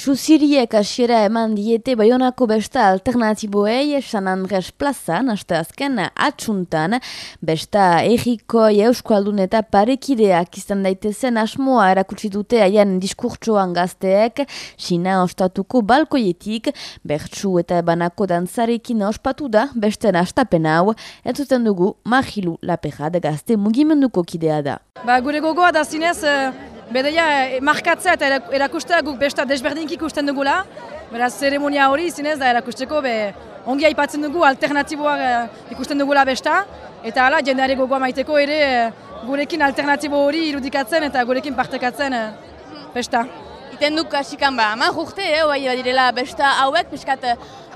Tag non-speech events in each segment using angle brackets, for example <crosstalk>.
Susiriek hasiera eman diete Bayonako besta alternatiboei San Andres plazan, aste azken atxuntan, besta egiko euskaldun eta parekideak izan daitezen asmoa erakutsi dute haien diskurtsoan gazteek, Sina ostatuko balkoietik, bertsu eta banako dantzarekin ospatu da, besten astapen hau, entzuten dugu Mahilu Laperad gazte mugimenduko kidea da. Ba, gure gogoa da zinez, Bedeia, eh, markatzea eta erakustea guk besta desberdinki ikusten dugula. Beraz, zeremonia hori zinez da erakusteko, be, ongi aipatzen dugu alternatiboak eh, ikusten dugula besta. Eta hala, jendeare gogoa maiteko ere eh, gurekin alternatibo hori irudikatzen eta gurekin partekatzen besta. Iten duk asikan ba, ama jurte, eh, bai direla besta hauek, piskat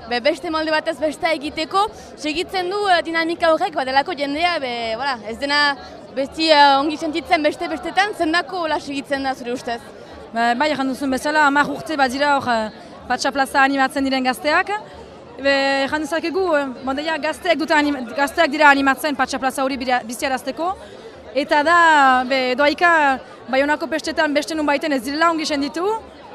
be, beste molde batez besta egiteko, segitzen du dinamika horrek, badelako jendea, be, voilà, ez dena besti uh, ongi sentitzen beste bestetan, zendako hola segitzen da zure ustez? Ba, bai, egin duzun bezala, amak urte bat dira hor uh, plaza animatzen diren gazteak. Egin duzakegu, uh, gazteak, dute gazteak dira animatzen patxa plaza hori biziarazteko. Eta da, be, doaika, bai honako pestetan beste nun baiten ez direla ongi senditu.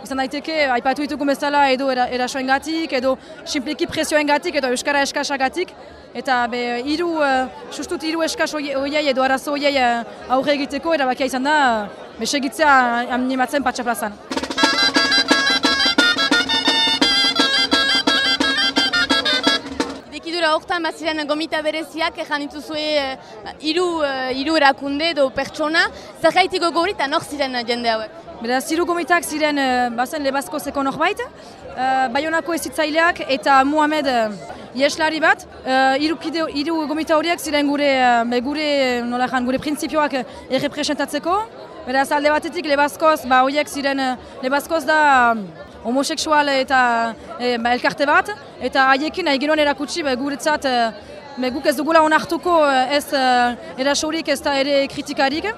Izan daiteke, aipatu ditugu bezala edo erasoen gatik, edo simpliki presioen gatik, edo euskara eskasagatik. Eta be, iru, uh, sustut iru eskas oiei edo arazo oiei uh, aurre egiteko, erabakia izan da, be, segitzea animatzen patxa plazan. Dekidura horretan baziren gomita bereziak, ezan dituzue uh, iru, uh, iru erakunde edo pertsona, zer gaitiko gori eta nor ziren jende hauek? Beraz, ziru gomitak ziren uh, bazen lebazko zeko norbait, uh, Bayonako ezitzaileak eta Muhamed Ieslari bat, uh, iru, gomita horiek ziren gure, uh, gure, nola jan, gure prinsipioak errepresentatzeko. Beraz, alde batetik lebazkoz, ba, horiek ziren, lebazkoz da um, homoseksual eta e, ba, elkarte bat, eta haiekin nahi genuen erakutsi ba, guretzat, uh, guk ez dugula onartuko ez uh, erasorik ez da ere kritikarik.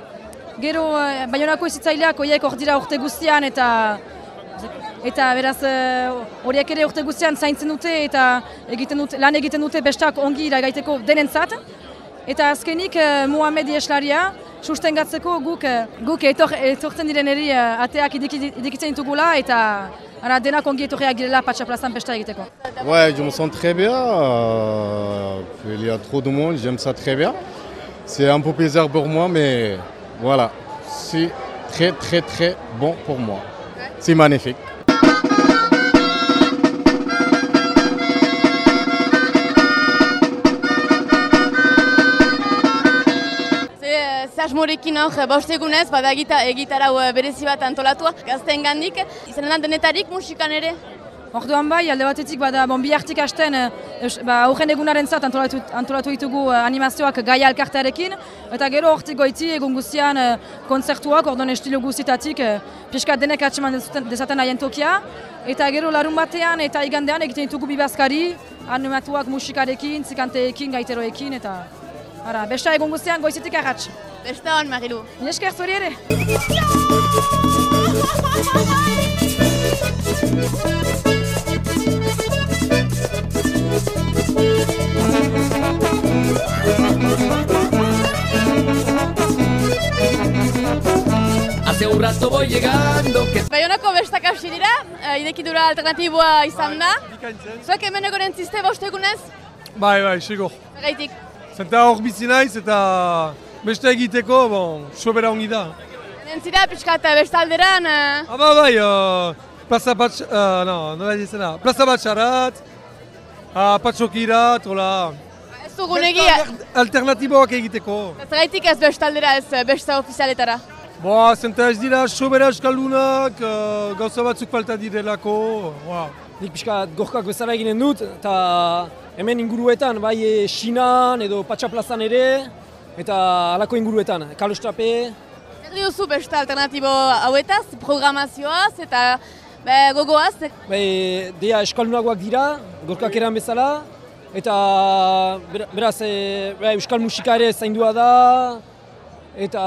Gero, uh, Bayonako ezitzaileak horiek hor dira urte guztian eta Eta beraz eh, horiek ere urte guztian zaintzen dute eta egiten dute, lan egiten dute bestak ongi iragaiteko denentzat. Eta azkenik uh, Muhammed Ieslaria, sustengatzeko guk, uh, guk etor, etortzen diren eri uh, ateak idikitzen ditugula eta ara denak ongi etorriak girela patxa plazan besta egiteko. Ouais, je me sens très bien. Euh, il y a trop de monde, j'aime ça très bien. C'est un peu bizarre pour moi, mais voilà, c'est très très très bon pour moi. C'est magnifique. asmorekin hor, bostegunez, bada egitarau berezi bat antolatua, gazten gandik, izan denetarik musikan ere? Orduan bai, alde batetik bada bon, bi hartik hasten eh, ba, aurren egunaren zat antolatu, antolatu ditugu eh, animazioak gaia alkartearekin, eta gero hortik goiti egun guztian konzertuak, orduan estilo guztitatik, pixka denek atseman dezaten haien tokia, eta gero larun batean eta igandean egiten ditugu bibazkari, animatuak musikarekin, zikanteekin, gaiteroekin, eta Ara, besta egun guztian goizetik agatz. Besta hon, Marilu. Nesker zuri ere. <laughs> Rato voy llegando que... Baionako bestak hasi dira, uh, idekidura alternatiboa izan da. Zuek hemen egoren ziste bostegunez? Bai, bai, sigo. Gaitik. Zenta hor bizi naiz eta beste egiteko, bon, sobera ongi da. Nentzira pixka eta bestalderan? Uh... Aba bai, uh, plaza bat, uh, no, nola dizena, plaza bat xarat, uh, patxokirat, hola. Ez dugun egia? Alternatiboak egiteko. Zeraitik ez bestaldera ez besta ofizialetara? Boa, zenta ez dira sobera eskaldunak, uh, gauza batzuk falta direlako, wow. Nik pixka gorkak bezala eginen dut, eta hemen inguruetan, bai e, Sinan edo Patxaplazan ere, eta alako inguruetan, kalostrape. Zer diozu beste alternatibo hauetaz, programazioaz eta be, gogoaz? Bai, dea eskaldunagoak dira, gorkak eran bezala, eta beraz, e, bai, euskal musika ere zaindua da, Eta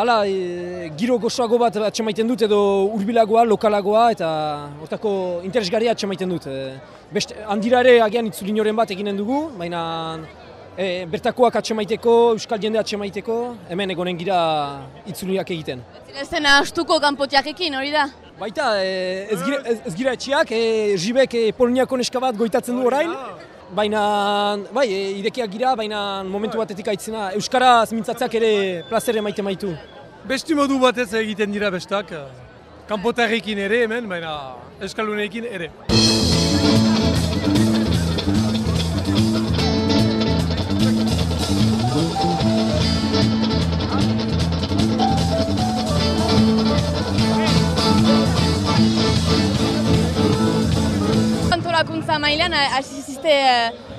hala, e, giro gozoago bat atxemaiten dut edo urbilagoa, lokalagoa eta hortako interesgarria atxemaiten dut. E, beste, handira ere agian itzulinoren bat eginen dugu, baina e, bertakoak atxemaiteko, euskal jende atxemaiteko, hemen egonen gira itzuliak egiten. Ez zena astuko kanpotiakekin, hori da? Baita, e, ez, gira, ez, ez gira etxiak, e, Jibek e, Poloniako neska bat goitatzen du orain, baina, bai, e, irekiak gira, baina momentu batetik aitzena, Euskara mintzatzak ere plazere maite maitu. Besti modu batez egiten dira bestak. Kanpotarrekin ere hemen, baina eskalunekin ere. Antolakuntza mailan, hasi zizte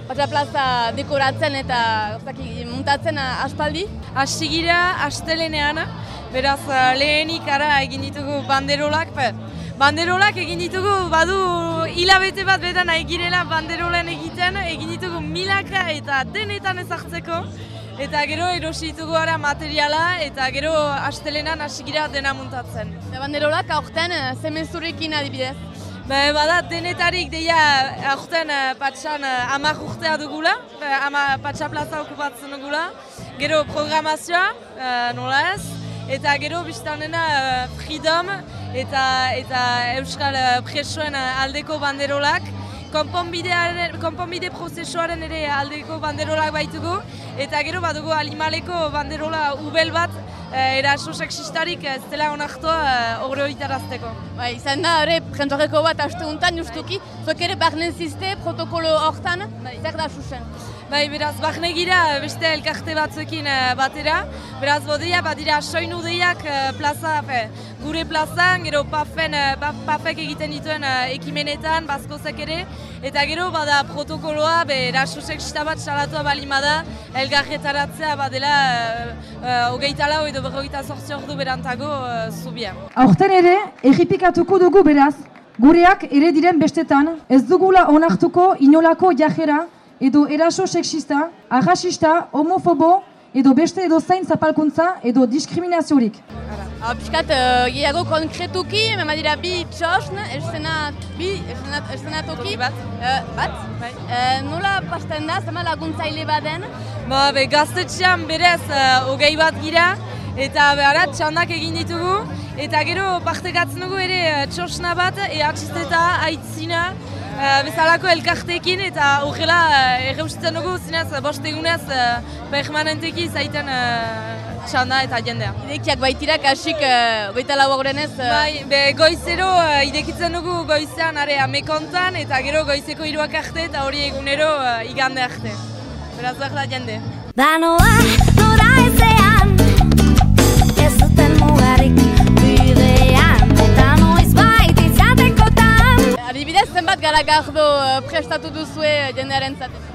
Patsa plaza dekoratzen eta ozaki, muntatzen eh, aspaldi. Hasi gira, astelenean, beraz eh, lehenik ara egin ditugu banderolak. Banderolak egin ditugu, badu hilabete bat betan girela banderolen egiten, egin ditugu milaka eta denetan ezartzeko. Eta gero erosi ditugu ara materiala eta gero astelenan hasi gira dena muntatzen. Banderolak aurten zemezurekin adibidez. Ba, bada, denetarik deia aurten uh, patxan uh, amak urtea dugula, ama patxa plaza okupatzen dugula. Gero programazioa, uh, nola ez, eta gero biztanena freedom eta, eta euskal presoen aldeko banderolak. Konponbide prozesuaren ere aldeko banderolak baitugu, eta gero badugu alimaleko banderola ubel bat eh, eraso seksistarik ez dela onartua horre eh, horitarazteko. Bai, izan da, hori, jentoreko bat aste untan justuki, zuek ere barnen ziste protokolo hortan, bai. zer da susen? Bai, beraz, barne gira beste elkarte batzuekin uh, batera, beraz, bodeia, badira, soinu deiak uh, plaza, fe, gure plazan, gero pafen, pafek egiten dituen ekimenetan, bazkozek ere, eta gero, bada, protokoloa, be, eraso seksista bat salatua balimada, elgarretaratzea badela hogeita lau edo berrogeita sortzi ordu berantago uh, zubia. Aurten ere, erripikatuko dugu beraz, gureak ere diren bestetan, ez dugula onartuko inolako jajera edo eraso sexista, arrasista, homofobo edo beste edo zain zapalkuntza edo diskriminaziorik. Piskat, uh, gehiago konkretuki, mema dira bi txosn, esenat, bi esenatoki. bat. Uh, bat? Bai. Uh, nola pasten da, zema laguntzaile baden? Ba, be, gaztetxean berez uh, hogei bat gira, eta behar txandak egin ditugu, eta gero partekatzen dugu ere txosna bat, ehatxizteta, aitzina, Uh, bezalako elkartekin eta horrela erreusitzen dugu zinez bost egunez permanenteki zaiten uh, txanda eta jendea. Idekiak baitirak hasik uh, goita lau horrenez? Uh... Bai, be, goizero uh, idekitzen dugu goizean are amekontan eta gero goizeko hiruak arte eta hori egunero uh, igande arte. Beraz behar da jende. Danoa nora ezean Ez duten zenbat garagardo uh, prestatu duzue jendearen zaten?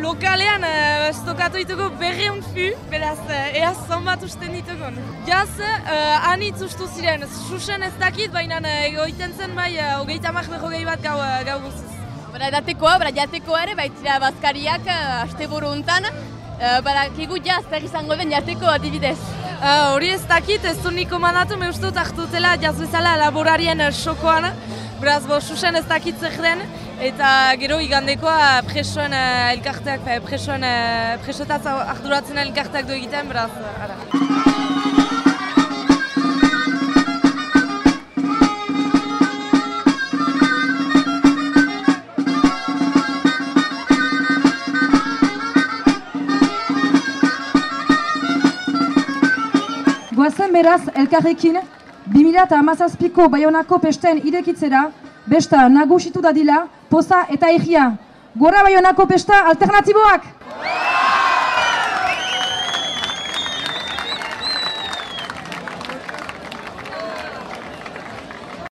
lokalean uh, stokatu ditugu berri fu, beraz, uh, ea zonbat usten ditugun. Jaz, uh, anitz ustu ziren, susen ez dakit, baina uh, egoiten zen bai, uh, hogeita mar berrogei bat gau, uh, gau guzuz. Bara, edatekoa, bara, jatekoa ere, baitzira bazkariak, uh, aste buru untan, uh, bara, kigu jaz, zer izango den jateko adibidez. Hori uh, ez dakit, ez du niko mandatu, me uste dut hartutela jaz bezala laborarien uh, xokoan, beraz, bo, susen ez dakit zer den, eta gero igandekoa presoen uh, elkarteak, presoen uh, presotaz arduratzen elkarteak du egiten, beraz, ara. Goazen beraz, elkarrekin, 2008ko Bayonako pesten irekitzera, besta nagusitu dadila, poza eta egia. Gora Bayonako pesta alternatiboak!